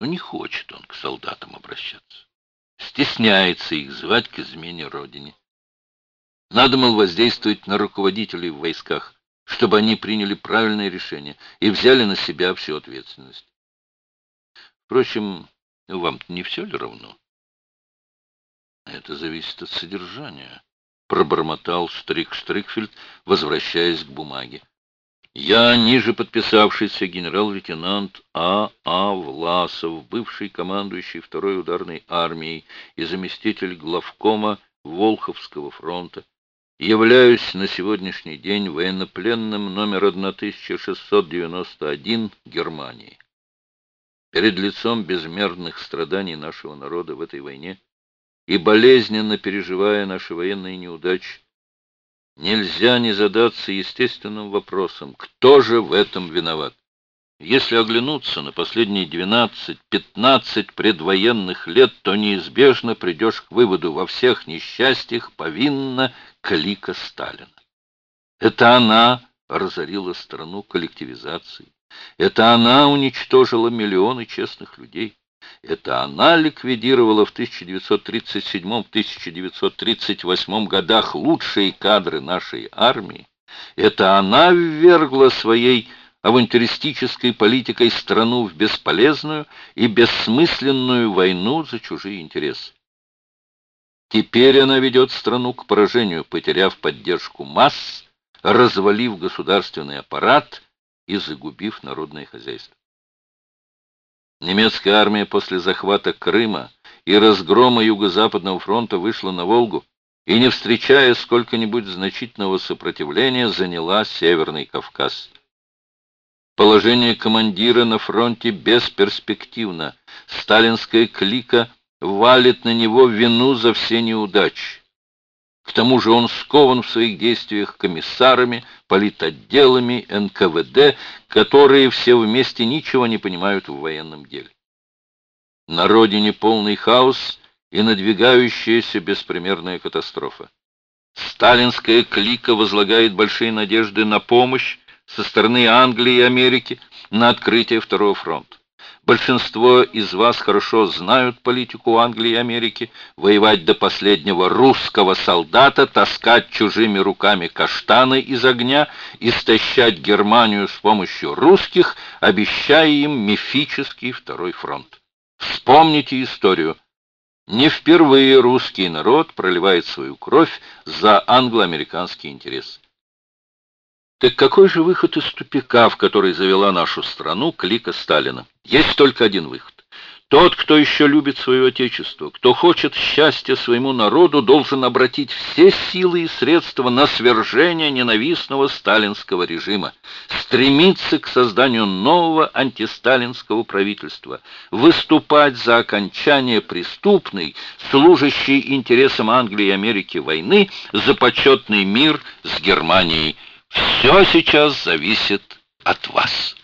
Но не хочет он к солдатам обращаться. Стесняется их звать к измене родине. Надо, мол, воздействовать на руководителей в войсках, чтобы они приняли правильное решение и взяли на себя всю ответственность. Впрочем, вам не все ли равно? Это зависит от содержания, пробормотал Штрик Штрикфельд, возвращаясь к бумаге. Я, ниже подписавшийся генерал-лейтенант А. А. Власов, бывший командующий второй ударной армией и заместитель главкома Волховского фронта, являюсь на сегодняшний день военнопленным номер 1691 Германии. Перед лицом безмерных страданий нашего народа в этой войне и болезненно переживая наши военные неудачи, нельзя не задаться естественным вопросом, кто же в этом виноват. Если оглянуться на последние 12-15 предвоенных лет, то неизбежно придешь к выводу, во всех несчастьях повинна клика Сталина. Это она разорила страну коллективизацией. Это она уничтожила миллионы честных людей. Это она ликвидировала в 1937-1938 годах лучшие кадры нашей армии. Это она ввергла своей авантюристической политикой страну в бесполезную и бессмысленную войну за чужие интересы. Теперь она ведет страну к поражению, потеряв поддержку масс, развалив государственный аппарат и загубив народное хозяйство. Немецкая армия после захвата Крыма и разгрома Юго-Западного фронта вышла на Волгу и, не встречая сколько-нибудь значительного сопротивления, заняла Северный Кавказ. Положение командира на фронте бесперспективно. Сталинская клика валит на него вину за все неудачи. К тому же он скован в своих действиях комиссарами, политотделами, НКВД, которые все вместе ничего не понимают в военном деле. На родине полный хаос и надвигающаяся беспримерная катастрофа. Сталинская клика возлагает большие надежды на помощь со стороны Англии и Америки на открытие Второго фронта. Большинство из вас хорошо знают политику Англии и Америки. Воевать до последнего русского солдата, таскать чужими руками каштаны из огня, истощать Германию с помощью русских, обещая им мифический второй фронт. Вспомните историю. Не впервые русский народ проливает свою кровь за англо-американский интерес. Так какой же выход из тупика, в который завела нашу страну клика Сталина? Есть только один выход. Тот, кто еще любит свое отечество, кто хочет счастья своему народу, должен обратить все силы и средства на свержение ненавистного сталинского режима, стремиться к созданию нового антисталинского правительства, выступать за окончание преступной, служащей интересам Англии и Америки войны, за почетный мир с Германией. Все сейчас зависит от вас.